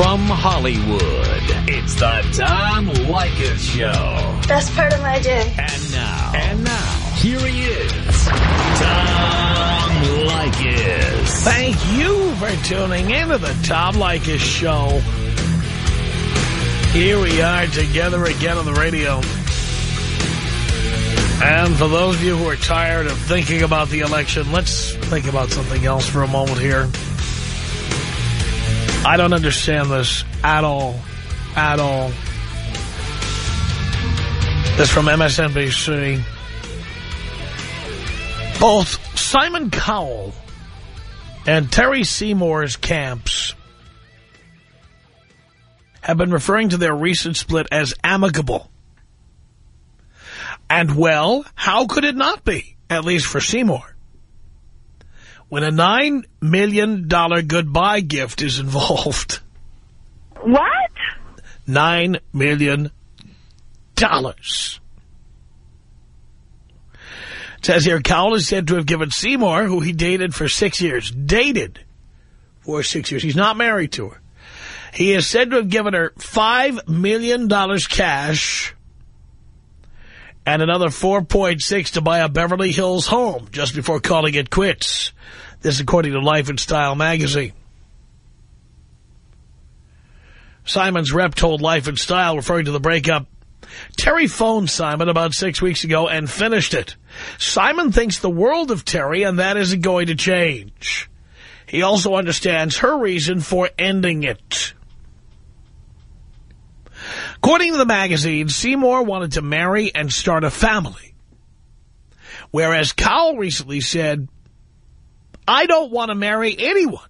From Hollywood, it's the Tom Leykis Show. Best part of my day. And now, and now, here he is, Tom Leykis. Thank you for tuning in to the Tom Leykis Show. Here we are together again on the radio. And for those of you who are tired of thinking about the election, let's think about something else for a moment here. I don't understand this at all. At all. This from MSNBC. Both Simon Cowell and Terri Seymour's camps have been referring to their recent split as amicable. And, well, how could it not be, at least for Seymour? When a $9 million goodbye gift is involved. What? $9 million. It says here, Cowell is said to have given Seymour, who he dated for six years, dated for six years. He's not married to her. He is said to have given her $5 million cash and another 4.6 to buy a Beverly Hills home just before calling it quits. This according to Life and Style magazine. Simon's rep told Life and Style, referring to the breakup, Terri phoned Simon about six weeks ago and finished it. Simon thinks the world of Terri, and that isn't going to change. He also understands her reason for ending it. According to the magazine, Seymour wanted to marry and start a family. Whereas Cowell recently said, I don't want to marry anyone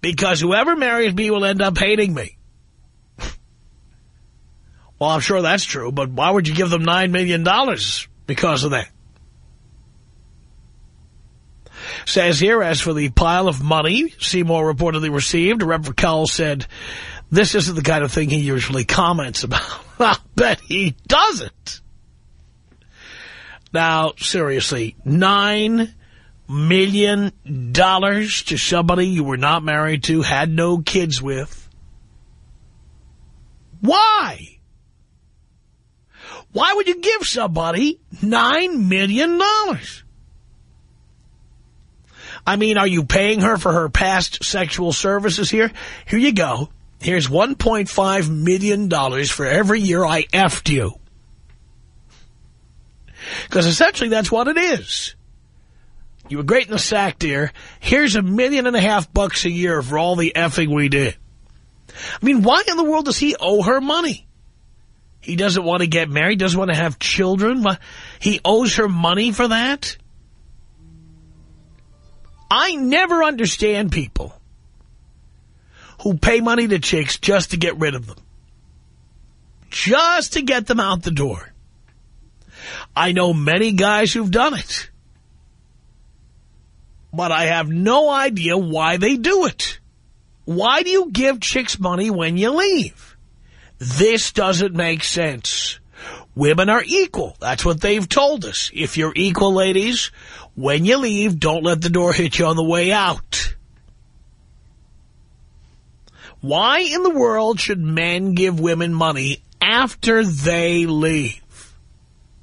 because whoever marries me will end up hating me. well, I'm sure that's true, but why would you give them $9 million because of that? Says here, as for the pile of money Seymour reportedly received, Rep. Cowell said, this isn't the kind of thing he usually comments about. I bet he doesn't. Now, seriously, nine million dollars to somebody you were not married to, had no kids with. Why? Why would you give somebody nine million dollars? I mean, are you paying her for her past sexual services here? Here you go. Here's $1.5 million for every year I effed you. Because essentially that's what it is. You were great in the sack, dear. Here's a million and a half bucks a year for all the effing we did. I mean, why in the world does he owe her money? He doesn't want to get married, doesn't want to have children. He owes her money for that? I never understand people who pay money to chicks just to get rid of them. Just to get them out the door. I know many guys who've done it. But I have no idea why they do it. Why do you give chicks money when you leave? This doesn't make sense. Women are equal. That's what they've told us. If you're equal, ladies, when you leave, don't let the door hit you on the way out. Why in the world should men give women money after they leave?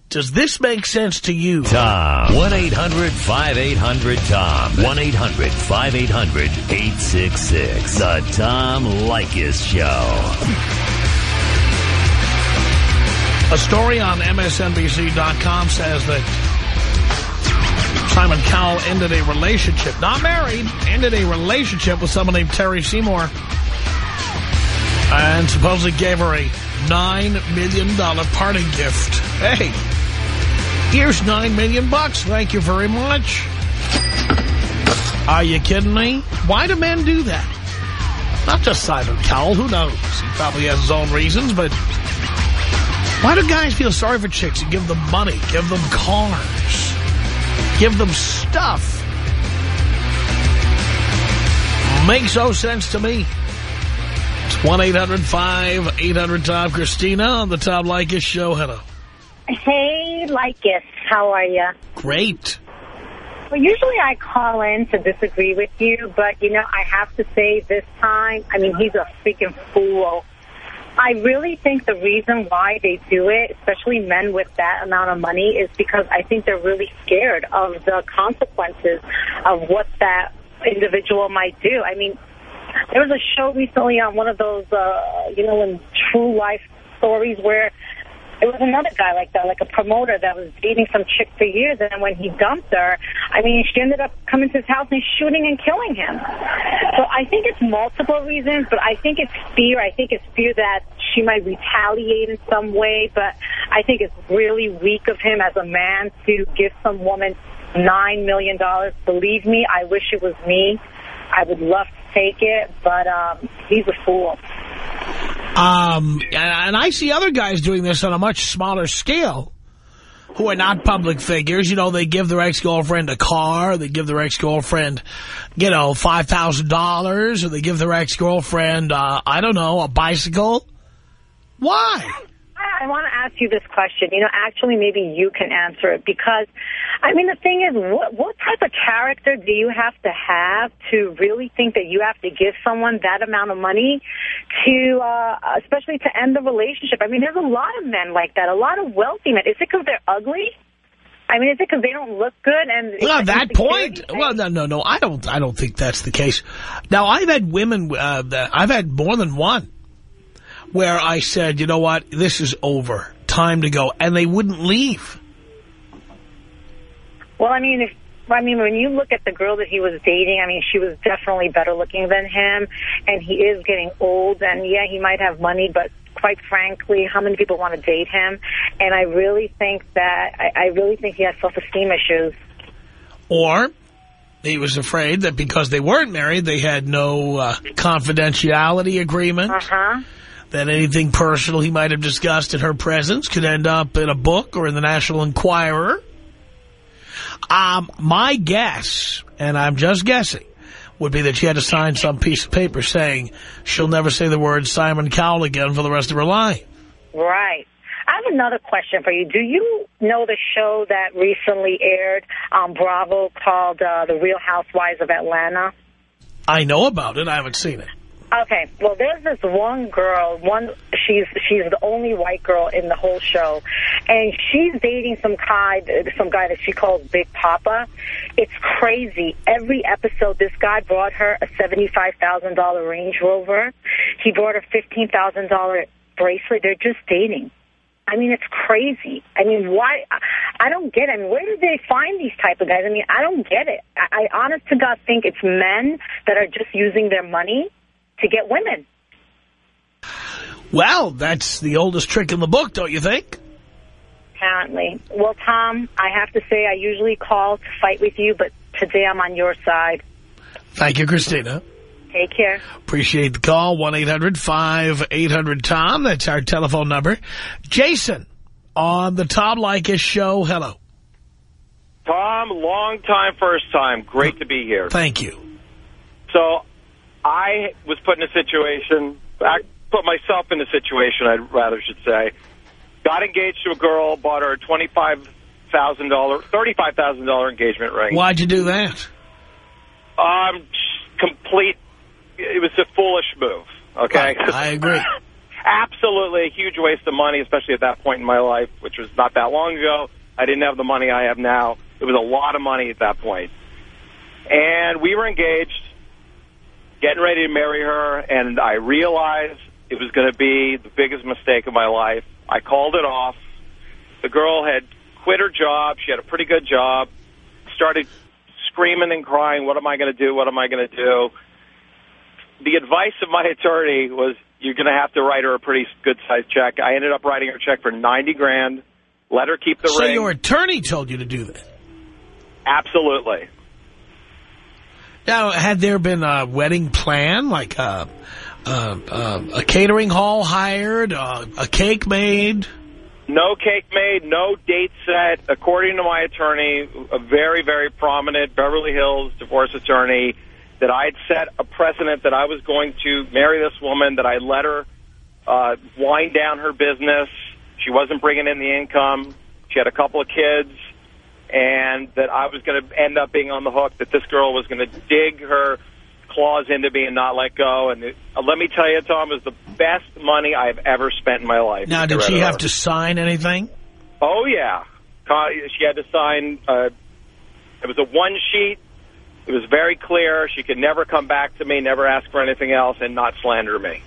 Does this make sense to you? Tom. 1-800-5800-TOM. 1-800-5800-866. The Tom Leykis Show. A story on MSNBC.com says that Simon Cowell ended a relationship, not married, ended a relationship with someone named Terri Seymour and supposedly gave her a $9 million party gift. Hey, here's 9 million bucks. Thank you very much. Are you kidding me? Why do men do that? Not just Simon Cowell. Who knows? He probably has his own reasons, but why do guys feel sorry for chicks and give them money, give them cars, give them stuff? Makes no sense to me. It's 1-800-5800-TOM. Christina on the Tom Leykis Show. Hello. Hey, Leykis. How are you? Great. Well, usually I call in to disagree with you, but, you know, I have to say this time, I mean, he's a freaking fool. I really think the reason why they do it, especially men with that amount of money, is because I think they're really scared of the consequences of what that individual might do. I mean, there was a show recently on one of those, uh, you know, in true life stories where it was another guy like that, like a promoter that was dating some chick for years, and when he dumped her, I mean, she ended up coming to his house and shooting and killing him. So I think it's multiple reasons, but I think it's fear. I think it's fear that she might retaliate in some way, but I think it's really weak of him as a man to give some woman $9 million. Believe me, I wish it was me. I would love take it, but um, he's a fool. Um, and, I see other guys doing this on a much smaller scale who are not public figures. You know, they give their ex-girlfriend a car, they give their ex-girlfriend, you know, $5,000, or they give their ex-girlfriend, uh, I don't know, a bicycle. Why? I want to ask you this question. You know, actually, maybe you can answer it because, I mean, the thing is, what, what type of character do you have to have to really think that you have to give someone that amount of money to, uh, especially to end the relationship? I mean, there's a lot of men like that, a lot of wealthy men. Is it because they're ugly? I mean, is it because they don't look good? And well, at that point, well, no, no, no. I don't. I don't think that's the case. Now, I've had women. Uh, that, I've had more than one where I said, you know what, this is over, time to go, and they wouldn't leave. Well, I mean, if I mean, when you look at the girl that he was dating, I mean, she was definitely better looking than him, and he is getting old, and yeah, he might have money, but quite frankly, how many people want to date him? And I really think that, I, I really think he has self-esteem issues. Or he was afraid that because they weren't married, they had no uh, confidentiality agreement. Uh-huh that anything personal he might have discussed in her presence could end up in a book or in the National Enquirer. Um, my guess, and I'm just guessing, would be that she had to sign some piece of paper saying she'll never say the word Simon Cowell again for the rest of her life. Right. I have another question for you. Do you know the show that recently aired on Bravo called uh, The Real Housewives of Atlanta? I know about it. I haven't seen it. Okay, well, there's this one girl, one she's she's the only white girl in the whole show, and she's dating some guy, some guy that she calls Big Papa. It's crazy. Every episode, this guy brought her a $75,000 Range Rover. He brought her $15,000 bracelet. They're just dating. I mean, it's crazy. I mean, why? I don't get it. I mean, where do they find these type of guys? I mean, I don't get it. I, I honest to God think it's men that are just using their money to get women. Well, that's the oldest trick in the book, don't you think? Apparently. Well, Tom, I have to say I usually call to fight with you, but today I'm on your side. Thank you, Christina. Take care. Appreciate the call. 1-800-5800-TOM. That's our telephone number. Jason on the Tom Leykis show. Hello. Tom, long time, first time. Great to be here. Thank you. So I was put in a situation, I put myself in a situation, I rather should say, got engaged to a girl, bought her a $25,000, $35,000 engagement ring. Why'd you do that? Um, complete, it was a foolish move, okay? Right, I agree. Absolutely a huge waste of money, especially at that point in my life, which was not that long ago. I didn't have the money I have now. It was a lot of money at that point. And we were engaged getting ready to marry her, and I realized it was going to be the biggest mistake of my life. I called it off. The girl had quit her job. She had a pretty good job. Started screaming and crying, what am I going to do? What am I going to do? The advice of my attorney was you're going to have to write her a pretty good-sized check. I ended up writing her a check for 90 grand. Let her keep the so ring. So your attorney told you to do that? Absolutely. Now, had there been a wedding plan, like a, a, a catering hall hired, a cake made? No cake made, no date set. According to my attorney, a very, very prominent Beverly Hills divorce attorney, that I'd set a precedent that I was going to marry this woman, that I let her uh, wind down her business. She wasn't bringing in the income. She had a couple of kids. And that I was going to end up being on the hook, that this girl was going to dig her claws into me and not let go. And it, uh, let me tell you, Tom, it was the best money I've ever spent in my life. Now, did she have to sign anything? Oh, yeah. She had to sign, uh, it was a one sheet. It was very clear. She could never come back to me, never ask for anything else, and not slander me.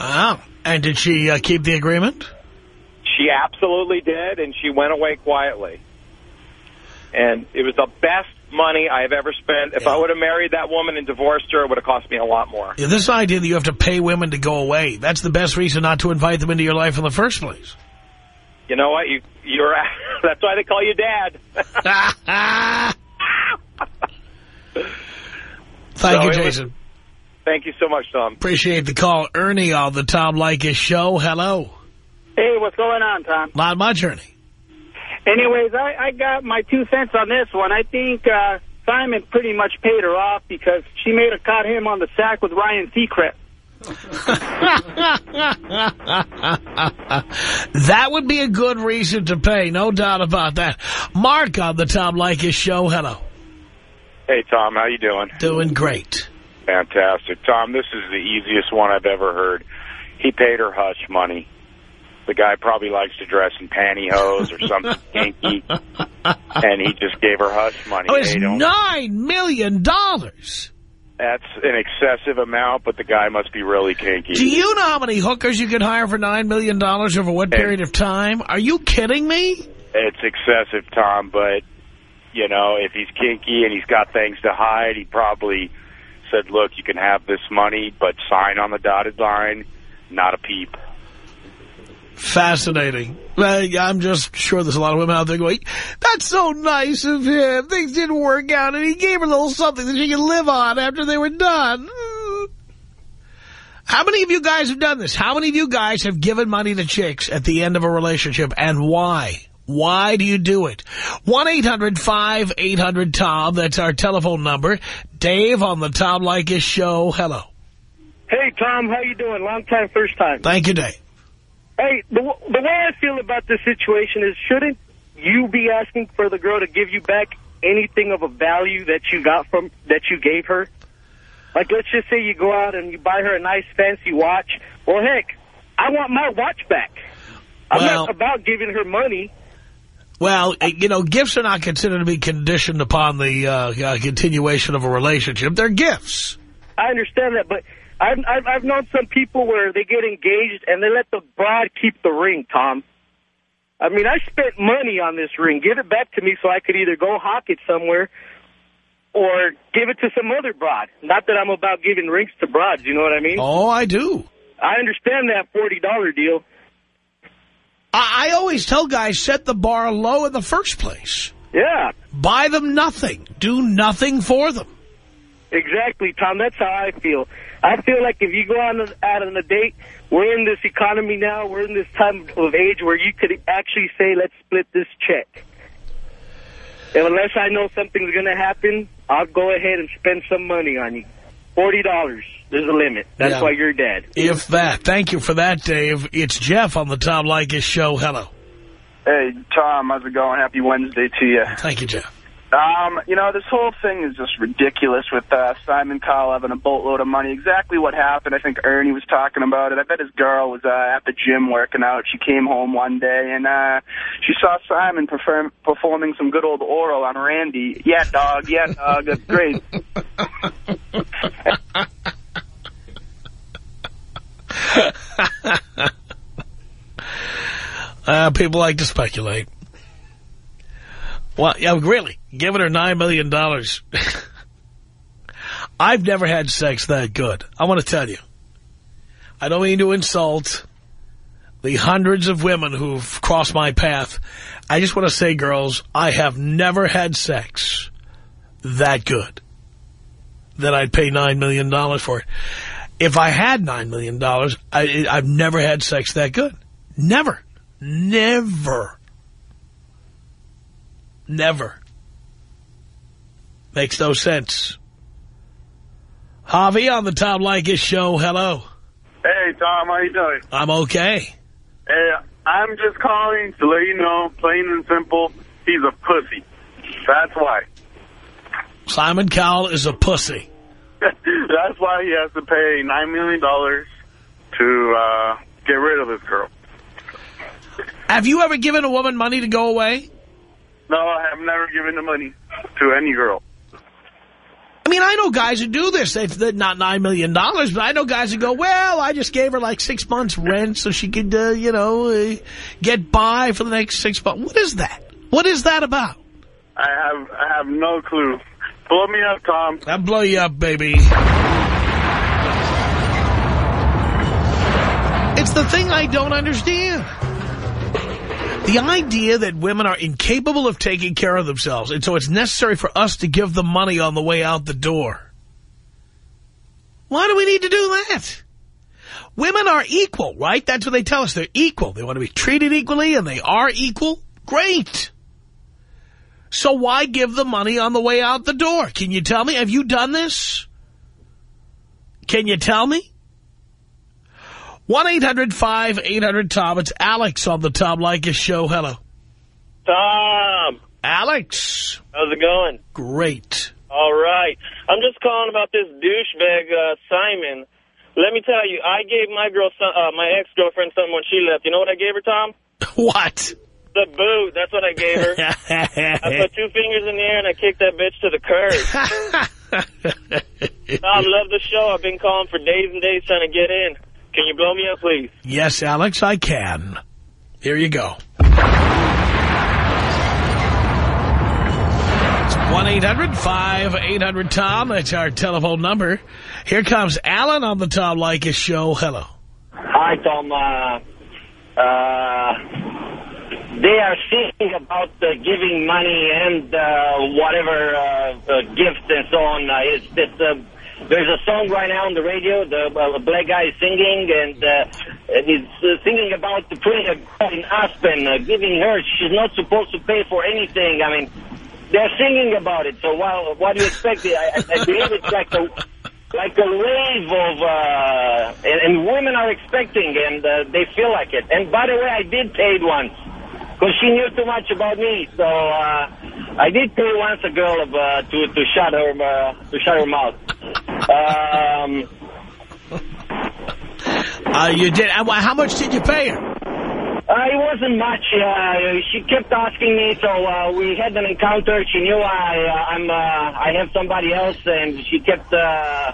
Wow. And did she uh, keep the agreement? She absolutely did, and she went away quietly. And it was the best money I have ever spent. If yeah. I would have married that woman and divorced her, it would have cost me a lot more. Yeah, this idea that you have to pay women to go away, that's the best reason not to invite them into your life in the first place. You know what? You, you're. That's why they call you Dad. Thank so you, Jason. Was, thank you so much, Tom. Appreciate the call. Ernie on the Tom Leykis show. Hello. Hey, what's going on, Tom? Not much, Ernie. Anyways, I, I got my two cents on this one. I think uh, Simon pretty much paid her off because she made her caught him on the sack with Ryan Seacrest. that would be a good reason to pay, no doubt about that. Mark on the Tom Leykis show. Hello. Hey, Tom. How you doing? Doing great. Fantastic. Tom, this is the easiest one I've ever heard. He paid her hush money. The guy probably likes to dress in pantyhose or something kinky, and he just gave her hush money. Oh, it's nine million dollars. That's an excessive amount, but the guy must be really kinky. Do you know how many hookers you can hire for $9 million over what period of time? Are you kidding me? It's excessive, Tom, but, you know, if he's kinky and he's got things to hide, he probably said, look, you can have this money, but sign on the dotted line, not a peep. Fascinating. I'm just sure there's a lot of women out there going, that's so nice of him. Things didn't work out, and he gave her a little something that she could live on after they were done. How many of you guys have done this? How many of you guys have given money to chicks at the end of a relationship, and why? Why do you do it? 1-800-5800-TOM. That's our telephone number. Dave on the Tom Leykis show. Hello. Hey, Tom. How you doing? Long time, first time. Thank you, Dave. Hey, the, the way I feel about this situation is shouldn't you be asking for the girl to give you back anything of a value that you got from that you gave her? Like, let's just say you go out and you buy her a nice fancy watch. Well, heck, I want my watch back. I'm well, not about giving her money. Well, you know, gifts are not considered to be conditioned upon the uh, uh, continuation of a relationship. They're gifts. I understand that, but I've, I've, I've known some people where they get engaged and they let the bride keep the ring, Tom. I mean, I spent money on this ring. Give it back to me so I could either go hawk it somewhere or give it to some other broad. Not that I'm about giving rings to broads, you know what I mean? Oh, I do. I understand that $40 deal. I, I always tell guys, set the bar low in the first place. Yeah. Buy them nothing. Do nothing for them. Exactly, Tom. That's how I feel. I feel like if you go on out on a date, we're in this economy now, we're in this time of age where you could actually say, let's split this check. And unless I know something's going to happen, I'll go ahead and spend some money on you. $40. There's a limit. That's yeah. why you're dead. If that. Thank you for that, Dave. It's Jeff on the Tom Leykis show. Hello. Hey, Tom. How's it going? Happy Wednesday to you. Thank you, Jeff. Um, you know, this whole thing is just ridiculous with uh, Simon Cowell having a boatload of money. Exactly what happened. I think Ernie was talking about it. I bet his girl was uh, at the gym working out. She came home one day and uh, she saw Simon perform performing some good old oral on Randy. Yeah, dog. Yeah, dog. That's great. uh, people like to speculate. Well, yeah, really, giving her 9 million. dollars. I've never had sex that good. I want to tell you. I don't mean to insult the hundreds of women who've crossed my path. I just want to say, girls, I have never had sex that good that I'd pay $9 million for it. If I had $9 million, dollars, I, I've never had sex that good. Never. Never. Never. Makes no sense. Javi on the Tom Leykis show. Hello. Hey, Tom. How you doing? I'm okay. Hey, I'm just calling to let you know, plain and simple, He's a pussy. That's why. Simon Cowell is a pussy. That's why he has to pay $9 million to uh, get rid of this girl. Have you ever given a woman money to go away? No, I have never given the money to any girl. I mean, I know guys who do this. They've they're not $9 million, dollars, but I know guys who go, well, I just gave her like six months rent so she could, uh, you know, uh, get by for the next six months. What is that? What is that about? I have I have no clue. Blow me up, Tom. I'll blow you up, baby. It's the thing I don't understand. The idea that women are incapable of taking care of themselves, and so it's necessary for us to give them money on the way out the door. Why do we need to do that? Women are equal, right? That's what they tell us. They're equal. They want to be treated equally, and they are equal. Great. So why give the money on the way out the door? Can you tell me? Have you done this? Can you tell me? 1-800-5800-TOM. It's Alex on the Tom Leykis show. Hello. Tom, Alex. how's it going? Great. All right. I'm just calling about this douchebag, uh, Simon. Let me tell you, I gave my girl, uh, my ex-girlfriend something when she left. You know what I gave her, Tom? What? The boot. That's what I gave her. I put two fingers in the air and I kicked that bitch to the curb. I love the show. I've been calling for days and days trying to get in. Can you blow me up, please? yes, Alex, I can. Here you go. It's 1-800-5800-TOM. That's our telephone number. Here comes Alan on the Tom Leykis show. Hello. Hi, Tom. Uh, uh, they are thinking about uh, giving money and uh, whatever uh, uh, gifts and so on. Uh, it's, it's, uh, there's a song right now on the radio. The uh, black guy is singing, and uh, he's uh, singing about putting a girl in Aspen, uh, giving her. She's not supposed to pay for anything. I mean, they're singing about it. So, well, what do you expect? I, I, believe it's like a like a wave of, uh, and, and women are expecting, and uh, they feel like it. And by the way, I did pay it once, because she knew too much about me. So uh, I did pay once a girl of, uh, to to shut her uh, to shut her mouth. Um, Uh, you did. How much did you pay her? Uh, it wasn't much. Uh, she kept asking me, so uh, we had an encounter. She knew I uh, I'm uh, I have somebody else, and she kept uh,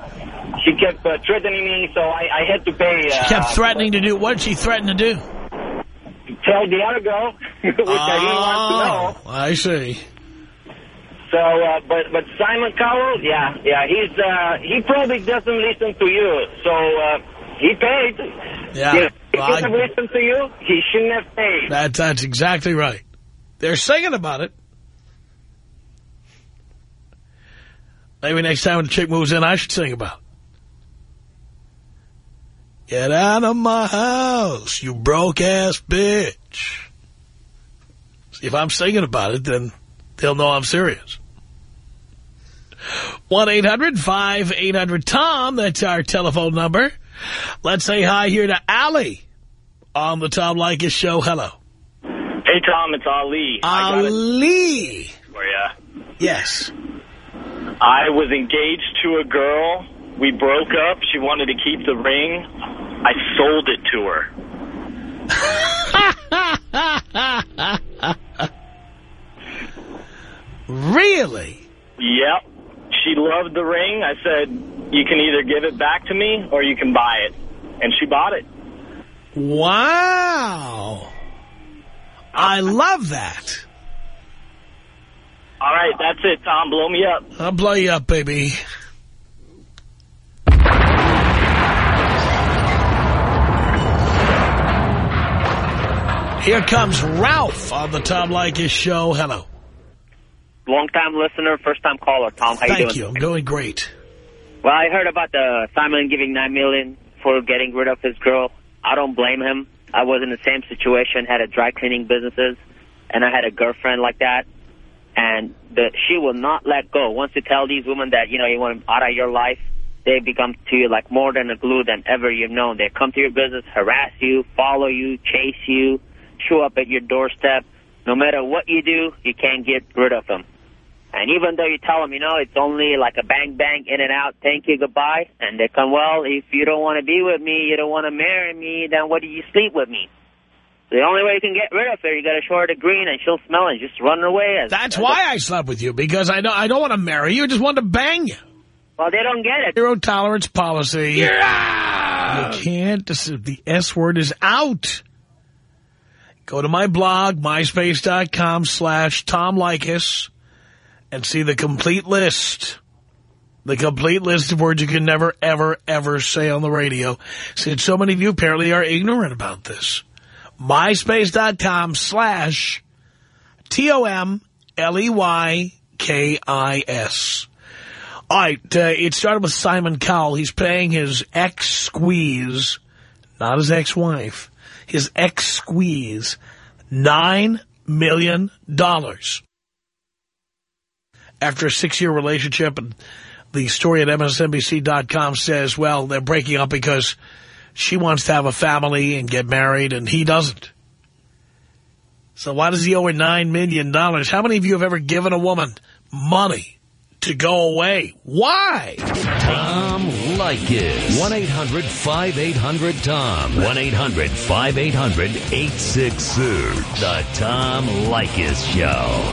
she kept uh, threatening me. So I, I had to pay. Uh, She kept threatening to do. What did she threaten to do? Tell the other girl, which I didn't want to know. Oh, I see. So, uh, but but Simon Cowell, yeah, yeah, he's uh, he probably doesn't listen to you. So uh, he paid. Yeah. If he Well, I- have listened to you, he shouldn't have paid. That, that's exactly right. They're singing about it. Maybe next time when the chick moves in, I should sing about it. Get out of my house, you broke-ass bitch. See, if I'm singing about it, then they'll know I'm serious. 1-800-5800-TOM, that's our telephone number. Let's say hi here to Ali on the Tom Leykis show. Hello. Hey, Tom, it's Ali. I got it Ali. for ya. Yes. I was engaged to a girl. We broke up. She wanted to keep the ring. I sold it to her. really? Yep. She loved the ring. I said, you can either give it back to me or you can buy it. And she bought it. Wow. I love that. All right, that's it, Tom. Blow me up. I'll blow you up, baby. Here comes Ralph on the Tom Leykis show. Hello. Long-time listener, first-time caller. Tom, how Thank you doing? you. I'm doing great. Well, I heard about the Simon giving 9 million for getting rid of his girl. I don't blame him. I was in the same situation, had a dry cleaning businesses, and I had a girlfriend like that. And the, she will not let go. Once you tell these women that, you know, you want them out of your life, they become to you like more than a glue than ever you've known. They come to your business, harass you, follow you, chase you, show up at your doorstep. no matter what you do, you can't get rid of him. And even though you tell them, you know, it's only like a bang, bang, in and out, thank you, goodbye, and they come, well, if you don't want to be with me, you don't want to marry me, then what do you sleep with me? The only way you can get rid of her, you got to show her the green and she'll smell it and just run away. As, That's as why a, I slept with you, because I don't, I don't want to marry you. I just want to bang you. Well, they don't get it. Zero tolerance policy. You're out! You can't. The S word is out. Go to my blog, myspace.com slash Tom Leykis, and see the complete list. The complete list of words you can never, ever, ever say on the radio. Since so many of you apparently are ignorant about this. myspace.com slash T-O-M-L-E-Y-K-I-S. All right, uh, it started with Simon Cowell. He's paying his ex-squeeze, not his ex-wife, his ex-squeeze, $9 million. After a six-year relationship, and the story at MSNBC.com says, well, they're breaking up because she wants to have a family and get married, and he doesn't. So why does he owe her 9 million? dollars? How many of you have ever given a woman money to go away? Why? Tom Leykis. 1-800-5800-TOM. 1-800-5800-866. The Tom Leykis Show.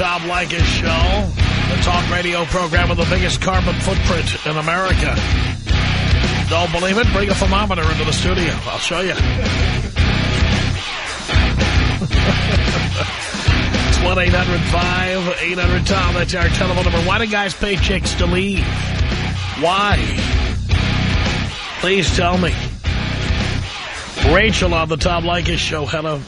Tom Leykis Show, the talk radio program with the biggest carbon footprint in America. Don't believe it? Bring a thermometer into the studio. I'll show you. it's 1-800-5800-TOM. That's our telephone number. Why do guys pay chicks to leave? Why? Please tell me. Rachel on the Tom Leykis Show. Hello.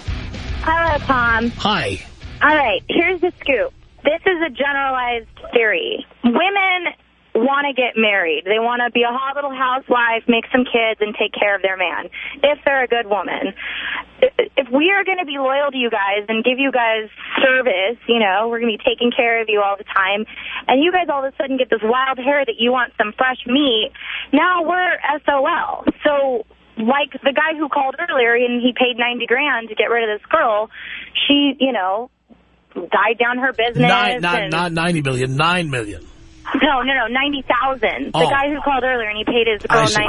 Hello, Tom. Hi. All right, here's the scoop. This is a generalized theory. Women want to get married. They want to be a hot little housewife, make some kids, and take care of their man, if they're a good woman. If we are going to be loyal to you guys and give you guys service, you know, we're going to be taking care of you all the time, and you guys all of a sudden get this wild hair that you want some fresh meat, now we're SOL. So like the guy who called earlier and he paid 90 grand to get rid of this girl, she, you know, died down her business. Nine, not, not 90 million, 9 million. No, no, no, 90,000. Oh. The guy who called earlier and he paid his girl see.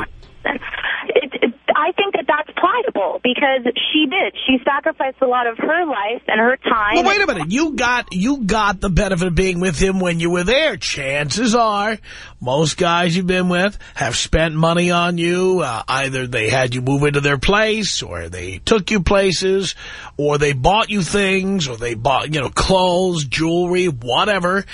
90,000. It, it, I think that that's pliable because she did. She sacrificed a lot of her life and her time. Well, wait a minute. You got you got the benefit of being with him when you were there. Chances are, most guys you've been with have spent money on you. Uh, either they had you move into their place, or they took you places, or they bought you things, or they bought you know clothes, jewelry, whatever.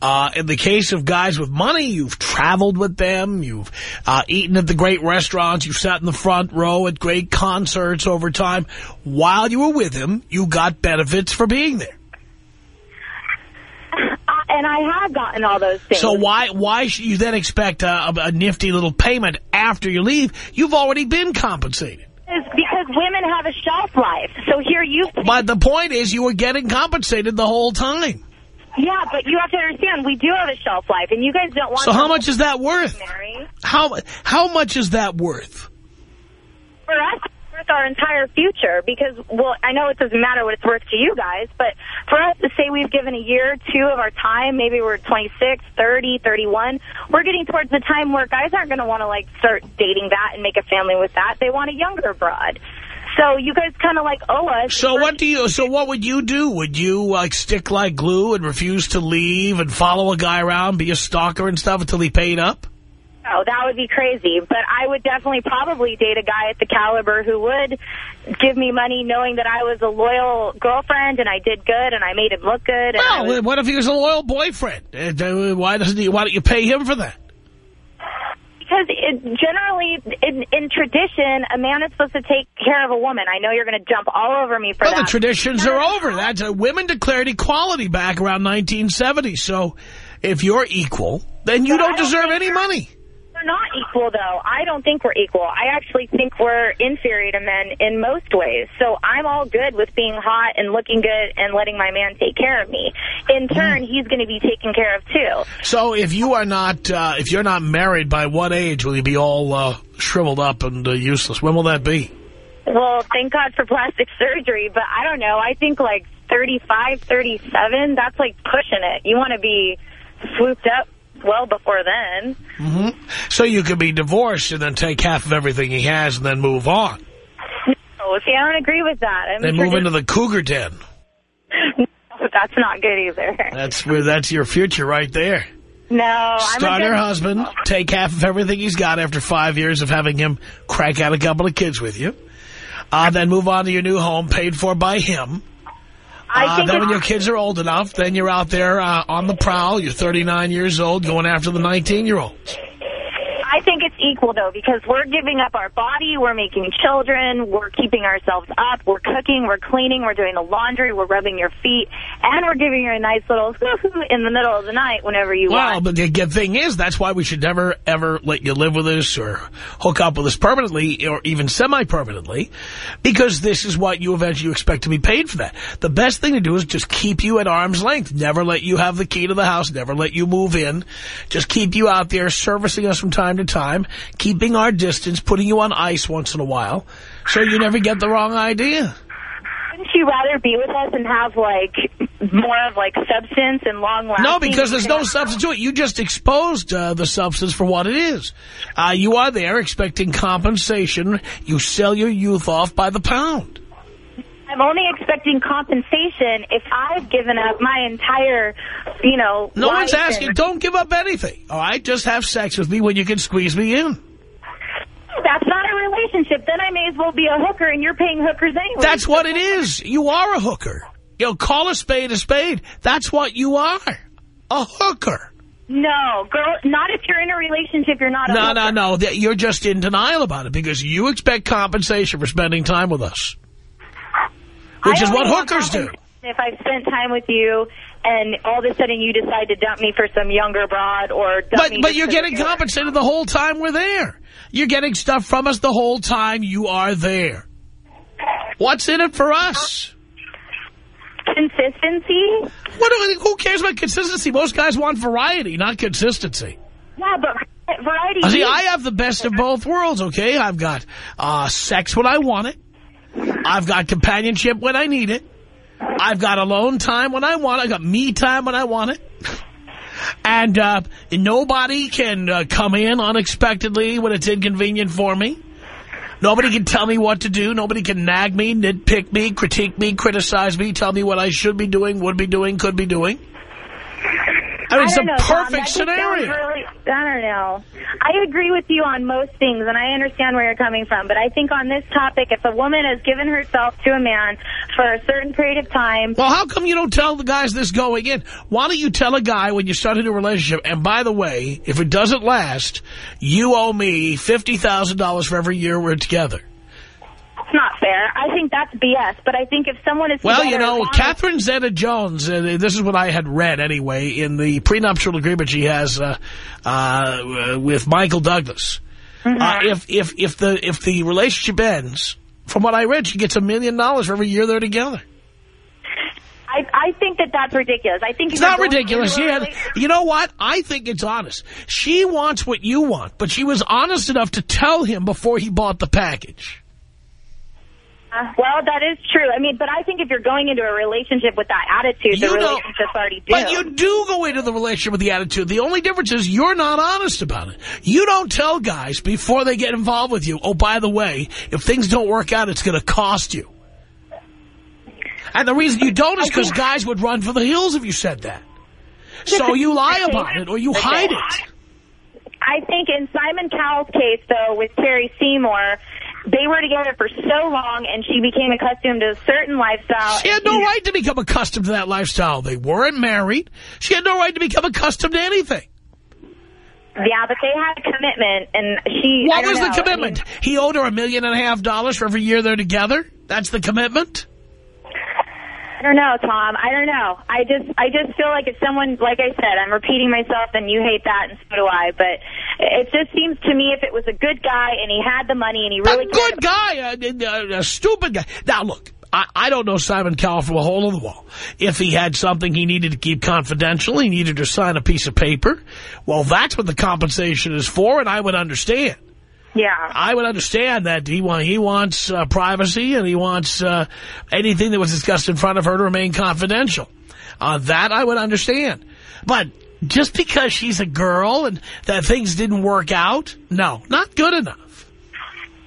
Uh, in the case of guys with money, you've traveled with them, you've uh, eaten at the great restaurants, you've sat in the front row at great concerts over time. While you were with him, you got benefits for being there. and I have gotten all those things. So why why should you then expect a, a, nifty little payment after you leave? You've already been compensated. It's because women have a shelf life. So here you... But the point is you were getting compensated the whole time. Yeah, but you have to understand, we do have a shelf life, and you guys don't want So how much is that worth? Mary. How how much is that worth? For us, it's worth our entire future because, well, I know it doesn't matter what it's worth to you guys, but for us to say we've given a year or two of our time, maybe we're 26, 30, 31, we're getting towards the time where guys aren't going to want to, like, start dating that and make a family with that. They want a younger broad. So you guys kind of, like, owe us. So what do you? So what would you do? Would you like stick like glue and refuse to leave and follow a guy around, be a stalker and stuff until he paid up? Oh, that would be crazy. But I would definitely probably date a guy at the caliber who would give me money knowing that I was a loyal girlfriend and I did good and I made him look good. And Well, was, what if he was a loyal boyfriend? Uh, Why doesn't he? Why don't you pay him for that? Because it, generally, in, in tradition, a man is supposed to take care of a woman. I know you're going to jump all over me for Well, that. the traditions are over. That's uh, women declared equality back around 1970. So, if you're equal, then you But don't don't deserve think any money. We're not equal, though. I don't think we're equal. I actually think we're inferior to men in most ways. So I'm all good with being hot and looking good and letting my man take care of me. In turn, he's going to be taken care of, too. So if you are not, uh, if you're not married, by what age will you be all uh, shriveled up and uh, useless? When will that be? Well, thank God for plastic surgery, but I don't know. I think like 35, 37, that's like pushing it. You want to be swooped up well before then. hmm So you could be divorced and then take half of everything he has and then move on. No, see, I don't agree with that. I'm Then move into the cougar den. That's not good either. That's where that's your future right there. No, Start her husband, take half of everything he's got after five years of having him crank out a couple of kids with you. Uh, then move on to your new home paid for by him. Uh, then when your kids are old enough, then you're out there uh, on the prowl. You're 39 years old going after the 19-year-olds. I think it's equal, though, because we're giving up our body, we're making children, we're keeping ourselves up, we're cooking, we're cleaning, we're doing the laundry, we're rubbing your feet, and we're giving you a nice little in the middle of the night whenever you Well, want. Well, but the good thing is, that's why we should never, ever let you live with us or hook up with us permanently or even semi-permanently, because this is what you eventually expect to be paid for that. The best thing to do is just keep you at arm's length. Never let you have the key to the house. Never let you move in. Just keep you out there servicing us from time to time, keeping our distance, putting you on ice once in a while, so you never get the wrong idea. Wouldn't you rather be with us and have, like, more of, like, substance and long-lasting? No, because there's no substance to it. You just exposed uh, the substance for what it is. Uh, you are there expecting compensation. You sell your youth off by the pound. I'm only expecting compensation if I've given up my entire, you know, No one's asking. Don't give up anything. All right? Just have sex with me when you can squeeze me in. That's not a relationship. Then I may as well be a hooker, and you're paying hookers anyway. That's what it is. You are a hooker. You know, call a spade a spade. That's what you are. A hooker. No, girl, not if you're in a relationship. You're not a No, hooker. no, no. You're just in denial about it because you expect compensation for spending time with us. Which I is what hookers do. If I've spent time with you, and all of a sudden you decide to dump me for some younger broad or But but you're getting compensated the whole time we're there. You're getting stuff from us the whole time you are there. What's in it for us? Consistency? What do, who cares about consistency? Most guys want variety, not consistency. Yeah, but variety. Uh, See, I have the best of both worlds, okay? I've got uh, sex when I want it. I've got companionship when I need it. I've got alone time when I want it. I've got me time when I want it. And uh, nobody can uh, come in unexpectedly when it's inconvenient for me. Nobody can tell me what to do. Nobody can nag me, nitpick me, critique me, criticize me, tell me what I should be doing, would be doing, could be doing. I mean, it's a know, perfect sounds scenario. Really, I don't know. I agree with you on most things, and I understand where you're coming from. But I think on this topic, if a woman has given herself to a man for a certain period of time, Well, how come you don't tell the guys this going in? Why don't you tell a guy when you start a new relationship, and by the way, if it doesn't last, you owe me $50,000 for every year we're together. It's not fair. I think that's BS. But I think if someone is Well, you know, Catherine Zeta-Jones, uh, this is what I had read anyway, in the prenuptial agreement she has uh, uh, with Michael Douglas. Mm-hmm. Uh, if, if, if, the, if the relationship ends, from what I read, she gets a million dollars for every year they're together. I, I think that that's ridiculous. I think It's not ridiculous. through She a had, relationship- you know what? I think it's honest. She wants what you want, but she was honest enough to tell him before he bought the package. Well, that is true. I mean, but I think if you're going into a relationship with that attitude, the You don't- relationship's already due. But you do go into the relationship with the attitude. The only difference is you're not honest about it. You don't tell guys before they get involved with you, oh, by the way, if things don't work out, it's going to cost you. And the reason you don't is because guys would run for the hills if you said that. So you lie about it or you hide it. I think in Simon Cowell's case, though, with Terri Seymour, they were together for so long, and she became accustomed to a certain lifestyle. She had no right to become accustomed to that lifestyle. They weren't married. She had no right to become accustomed to anything. Yeah, but they had a commitment, and she. What was know, the commitment? He owed her a million and a half dollars for every year they're together? That's the commitment? Don't know, Tom. I don't know. I just, I just feel like if someone, like I said, I'm repeating myself, and you hate that, and so do I. But it just seems to me if it was a good guy and he had the money and he really a good guy, a, a, a stupid guy. Now look, I, I don't know Simon Cowell from a hole in the wall. If he had something he needed to keep confidential, he needed to sign a piece of paper. Well, that's what the compensation is for, and I would understand. Yeah. I would understand that he, want, he wants uh, privacy and he wants uh, anything that was discussed in front of her to remain confidential. Uh, that I would understand. But just because she's a girl and that things didn't work out, no, not good enough.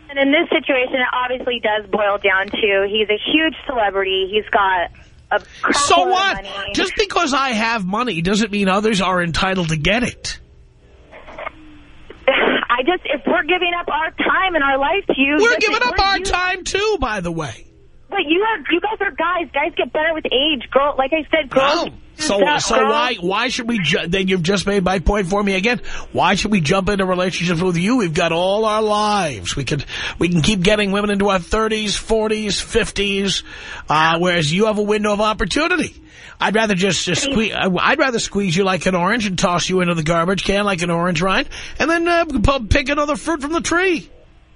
And in this situation, it obviously does boil down to he's a huge celebrity. He's got a So what? Just because I have money doesn't mean others are entitled to get it. I just, if we're giving up our time and our life to you. We're giving up our time, too, by the way. But you are, you guys are guys. Guys get better with age. Girl, like I said, girls. Oh, so, so why, why should we, then you've just made my point for me again. Why should we jump into relationships with you? We've got all our lives. We can, we can keep getting women into our 30s, 40s, 50s, uh, whereas you have a window of opportunity. I'd rather just, just squeeze, I'd rather squeeze you like an orange and toss you into the garbage can like an orange rind and then uh, pick another fruit from the tree.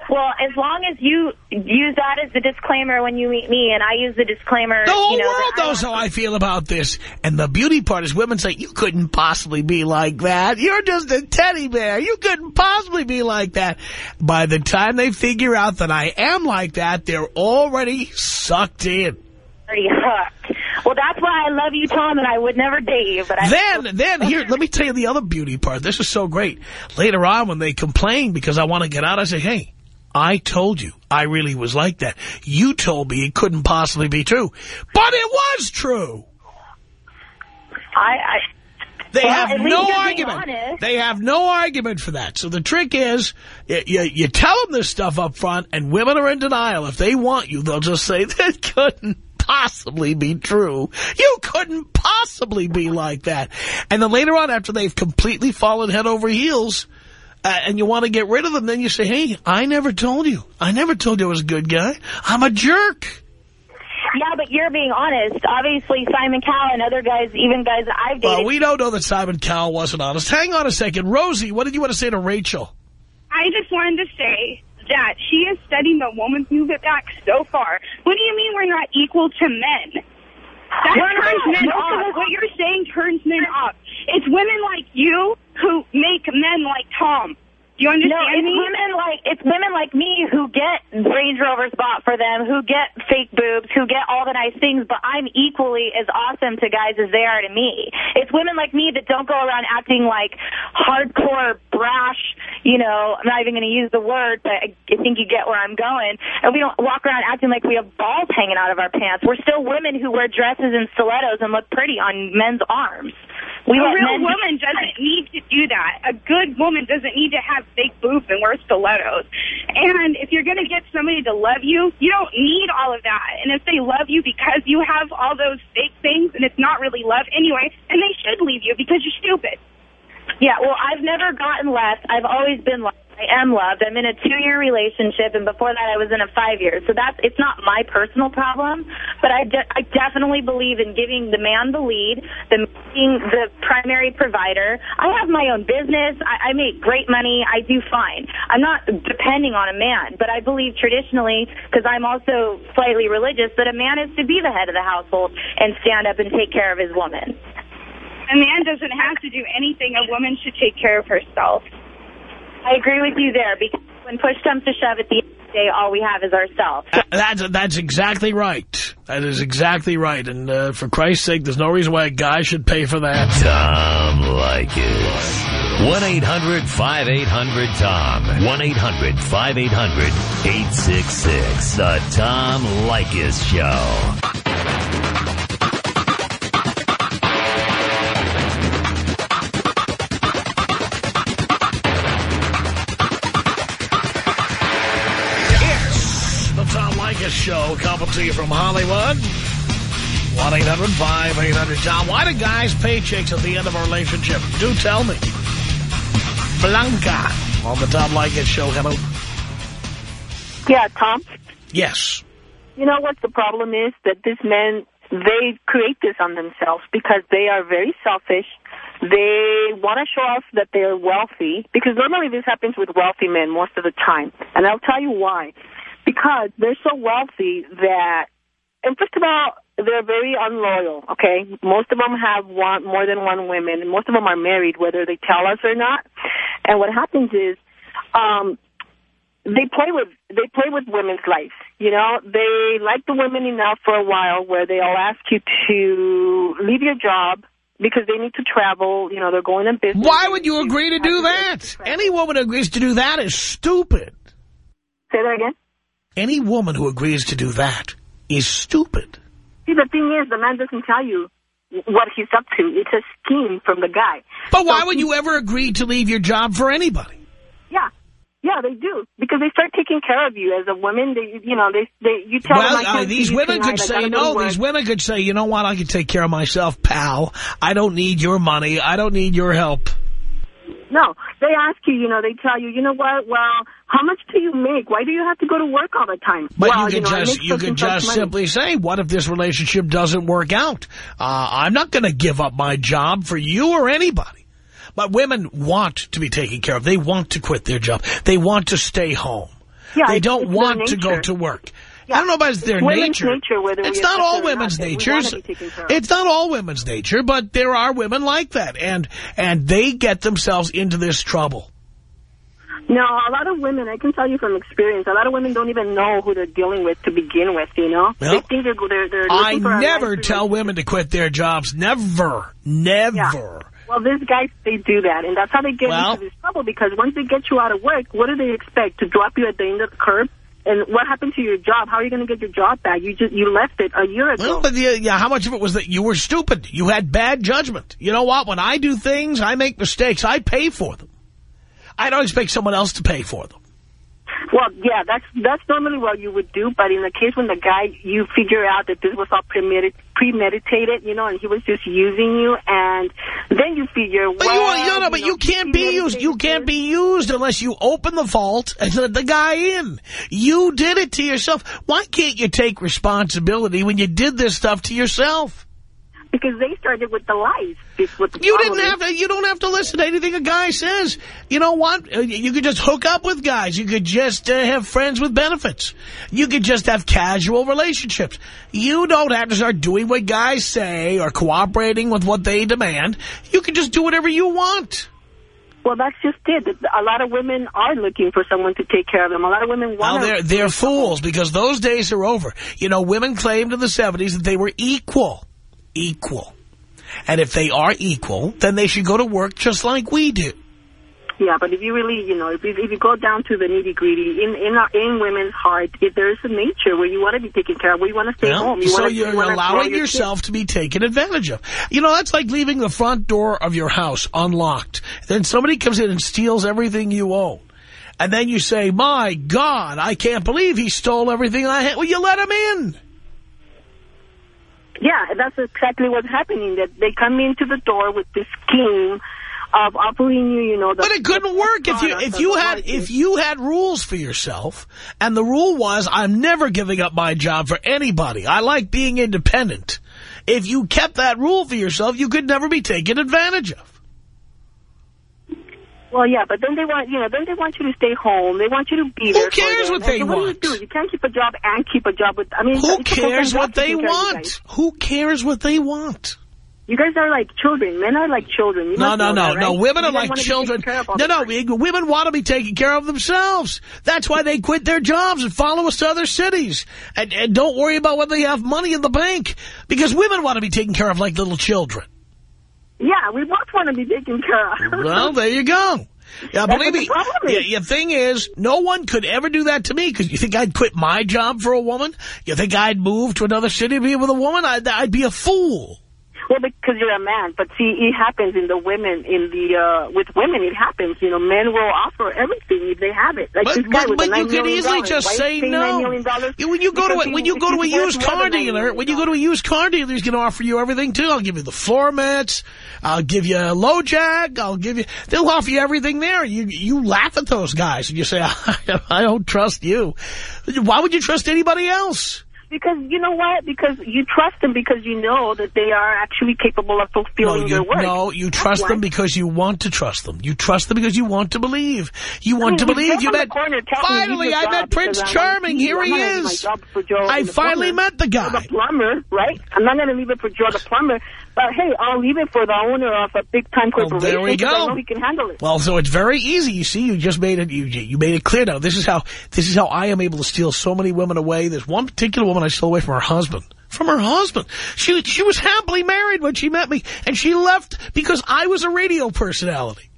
Well, as long as you use that as the disclaimer when you meet me, and I use the disclaimer... The whole you know, world knows how I feel about this. And the beauty part is women say, you couldn't possibly be like that. You're just a teddy bear. You couldn't possibly be like that. By the time they figure out that I am like that, they're already sucked in. Already hooked. Well, that's why I love you, Tom, and I would never date you. But I then, then here, let me tell you the other beauty part. This is so great. Later on, when they complain because I want to get out, I say, hey, I told you I really was like that. You told me it couldn't possibly be true. But it was true. I... I they well, have no argument. They have no argument for that. So the trick is, you, you tell them this stuff up front, and women are in denial. If they want you, they'll just say, that couldn't possibly be true. You couldn't possibly be like that. And then later on, after they've completely fallen head over heels, uh, and you want to get rid of them, then you say, hey, I never told you. I never told you I was a good guy. I'm a jerk. Yeah, but you're being honest. Obviously, Simon Cowell and other guys, even guys that I've dated. Well, we don't know that Simon Cowell wasn't honest. Hang on a second. Rosie, what did you want to say to Rachel? I just wanted to say that she is studying the woman's movement back so far. What do you mean we're not equal to men? That we're turns not. men off. What you're saying turns men off. It's women like you who make men like Tom. Do you understand no, it's me? women like it's women like me who get Range Rovers bought for them, who get fake boobs, who get all the nice things, but I'm equally as awesome to guys as they are to me. It's women like me that don't go around acting like hardcore brash, you know, I'm not even going to use the word, but I think you get where I'm going. And we don't walk around acting like we have balls hanging out of our pants. We're still women who wear dresses and stilettos and look pretty on men's arms. We a real woman doesn't need to do that. A good woman doesn't need to have fake boobs and wear stilettos. And if you're going to get somebody to love you, you don't need all of that. And if they love you because you have all those fake things and it's not really love anyway, and they should leave you because you're stupid. Yeah, well, I've never gotten left. I've always been loved. I am loved. I'm in a two-year relationship, and before that I was in a five-year. So that's it's not my personal problem, but I, de I definitely believe in giving the man the lead, the being the primary provider. I have my own business. I, I make great money. I do fine. I'm not depending on a man, but I believe traditionally, because I'm also slightly religious, that a man is to be the head of the household and stand up and take care of his woman. A man doesn't have to do anything. A woman should take care of herself. I agree with you there, because when push comes to shove at the end of the day, all we have is ourselves. Uh, that's, that's exactly right. That is exactly right. And uh, for Christ's sake, there's no reason why a guy should pay for that. Tom Leykis. 1-800-5800-TOM. 1-800-5800-866. The Tom Leykis Show. Show coming to you from Hollywood. 1-800-5800-TOM. Why do guys' pay paychecks at the end of a relationship? Do tell me. Blanca on the Tom Leykis show. Hello. Yeah, Tom? Yes. You know what the problem is? That this man they create this on themselves because they are very selfish. They want to show off that they're wealthy because normally this happens with wealthy men most of the time. And I'll tell you why. Because they're so wealthy that, and first of all, they're very unloyal, okay? Most of them have one, more than one woman, and most of them are married, whether they tell us or not. And what happens is, um, they play with they play with women's lives. You know, they like the women enough for a while where they'll ask you to leave your job because they need to travel. You know, they're going on business. Why would you agree to do that? Any woman who agrees to do that is stupid. Say that again. Any woman who agrees to do that is stupid. See, the thing is, the man doesn't tell you what he's up to. It's a scheme from the guy. But why so would you ever agree to leave your job for anybody? Yeah. Yeah, they do because they start taking care of you as a woman. They, you know, they, they, you tell well, them. Well, uh, these women tonight, could say no. These women could say, you know what? I can take care of myself, pal. I don't need your money. I don't need your help. No, they ask you, you know, they tell you, you know what, well, how much do you make? Why do you have to go to work all the time? But well, you could you know, just, you could just simply say, what if this relationship doesn't work out? Uh, I'm not going to give up my job for you or anybody. But women want to be taken care of. They want to quit their job. They want to stay home. Yeah, they don't want to go to work. Yeah. I don't know about it's their women's nature. nature whether it's not all women's not, natures. We want to be taken care of. It's not all women's nature, but there are women like that, and and they get themselves into this trouble. No, a lot of women, I can tell you from experience, a lot of women don't even know who they're dealing with to begin with, you know? Well, they think they're, they're, they're I never tell women to quit their jobs. Never. Never. Well, these guys, they do that, and that's how they get Well- into this trouble, because once they get you out of work, what do they expect? To drop you at the end of the curb? And what happened to your job? How are you going to get your job back? You just you left it a year ago. Well, but yeah, yeah, how much of it was that you were stupid? You had bad judgment. You know what? When I do things, I make mistakes. I pay for them. I don't expect someone else to pay for them. Well, yeah, that's that's normally what you would do. But in the case when the guy, you figure out that this was all premedit premeditated, you know, and he was just using you, and then you figure, But well, you, you know, but you can't be used. You can't be used unless you open the vault and let the guy in. You did it to yourself. Why can't you take responsibility when you did this stuff to yourself? Because they started with the lies. The You didn't have to. You don't have to listen to anything a guy says. You know what? Uh, You could just hook up with guys. You could just uh, have friends with benefits. You could just have casual relationships. You don't have to start doing what guys say or cooperating with what they demand. You can just do whatever you want. Well, that's just it. A lot of women are looking for someone to take care of them. A lot of women want they're, they're fools because those days are over. You know, women claimed in the 70s that they were equal. Equal. And if they are equal, then they should go to work just like we do. Yeah, but if you really, you know, if you, if you go down to the nitty gritty, in in our, in women's heart, if there is a nature where you want to be taken care of, where you want to stay home, you so you're you allowing your yourself to be taken advantage of. You know, that's like leaving the front door of your house unlocked. Then somebody comes in and steals everything you own. And then you say, my God, I can't believe he stole everything I had. Well, you let him in. Yeah, that's exactly what's happening. That they come into the door with this scheme of offering you, you know, the, But it couldn't work if you if you had if you had rules for yourself, and the rule was I'm never giving up my job for anybody. I like being independent. If you kept that rule for yourself, you could never be taken advantage of. Well, yeah, but then they want, you know, then they want you to stay home. They want you to be there. cares what they so want? do you do? You can't keep a job and keep a job with. I mean, Who it's cares what they taking care of you want? Who cares what they want? You guys are like children. Men are like children. You No, no, no, that, no. Women You are like children. taken care of all No, no. Women want to be taken care of themselves. That's why they quit their jobs and follow us to other cities. And, and don't worry about whether they have money in the bank. Because women want to be taken care of like little children. Yeah, we both want to be taken care of. Well, there you go. Yeah, believe me. the is. Yeah, the thing is, no one could ever do that to me. Because you think I'd quit my job for a woman? You think I'd move to another city to be with a woman? I'd, I'd be a fool. Well, because you're a man. But see, it happens in the women, in the, uh, with women, it happens. You know, men will offer everything if they have it. Like But, this guy but, but you $9 could easily dollars. just say no. You- When you go to a, when you go to a used car dealer, when you go to a used car dealer, he's going to offer you everything too. I'll give you the floor mats. I'll give you a LoJack. I'll give you. They'll offer you everything there. You you laugh at those guys and you say, I, I don't trust you. Why would you trust anybody else? Because you know what? Because you trust them because you know that they are actually capable of fulfilling No, their you, work. no, you trust why. them because you want to trust them. You trust them because you want to believe. You want I to believe. You met. corner Finally, I met Prince because I wanna Charming. Here I'm he not gonna leave is. my job for Joe I finally plumber. met the guy. The plumber, right? I'm not going to leave it for Joe the plumber. But hey, I'll leave it for the owner of a big time corporation. Well, there we I go. know he can handle it. Well, so it's very easy. You see, you just made it. You you made it clear now. This is how this is how I am able to steal so many women away. There's one particular woman I stole away from her husband. From her husband. She she was happily married when she met me, and she left because I was a radio personality.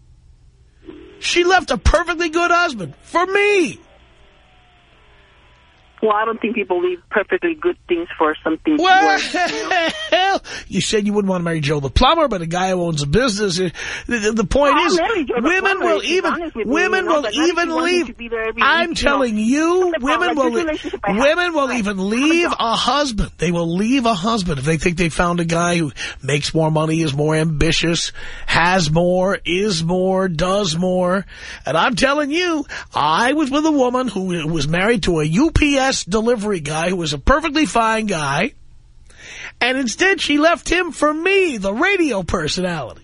She left a perfectly good husband for me. Well, I don't think people leave perfectly good things for something Well, worse. You know? you said you wouldn't want to marry Joe the plumber, but a guy who owns a business. The, the, the point is, marry Joe the women will even women will but not if even you want him leave. to be there every I'm telling you, women will Like, this relationship I have. women will even leave a husband. They will leave a husband if they think they found a guy who makes more money, is more ambitious, has more, is more, does more. And I'm telling you, I was with a woman who was married to a UPS delivery guy who was a perfectly fine guy. And instead, she left him for me, the radio personality.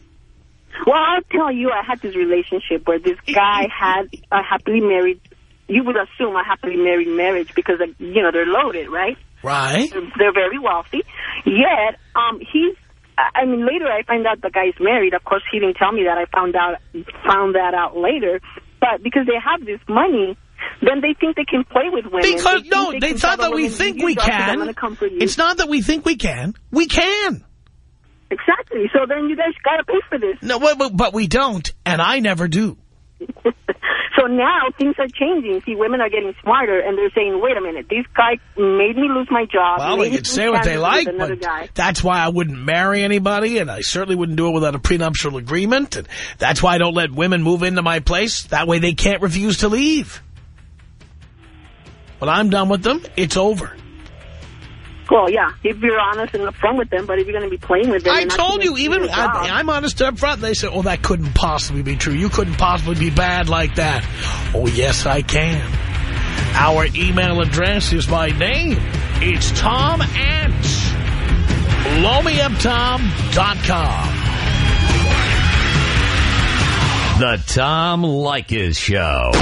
Well, I'll tell you, I had this relationship where this guy had a happily married, you would assume a happily married marriage because, you know, they're loaded, right? Right. They're, very wealthy. Yet, um, he's, I I mean, later I find out the guy's married. Of course, he didn't tell me that. I found out, found that out later. But because they have this money, then they think they can play with women. Because, They no, they can thought that we think we go, 'cause I'm can. come for you." It's not that we think we can. We can. Exactly. So then you guys got to pay for this. No, but, but, we don't, and I never do. So now things are changing. See, women are getting smarter, and they're saying, wait a minute, this guy made me lose my job. Well, they can say what they like, but guy. that's why I wouldn't marry anybody, and I certainly wouldn't do it without a prenuptial agreement, and that's why I don't let women move into my place. That way they can't refuse to leave. When I'm done with them, it's over. Well, yeah, if you're honest and upfront with them, but if you're going to be playing with them... I told you, even them a job- I, I'm honest up front. They said, "Oh, that couldn't possibly be true. You couldn't possibly be bad like that." Oh, yes, I can. Our email address is my name. It's Tom Ants. BlowMeUpTom.com. The Tom Leykis Show.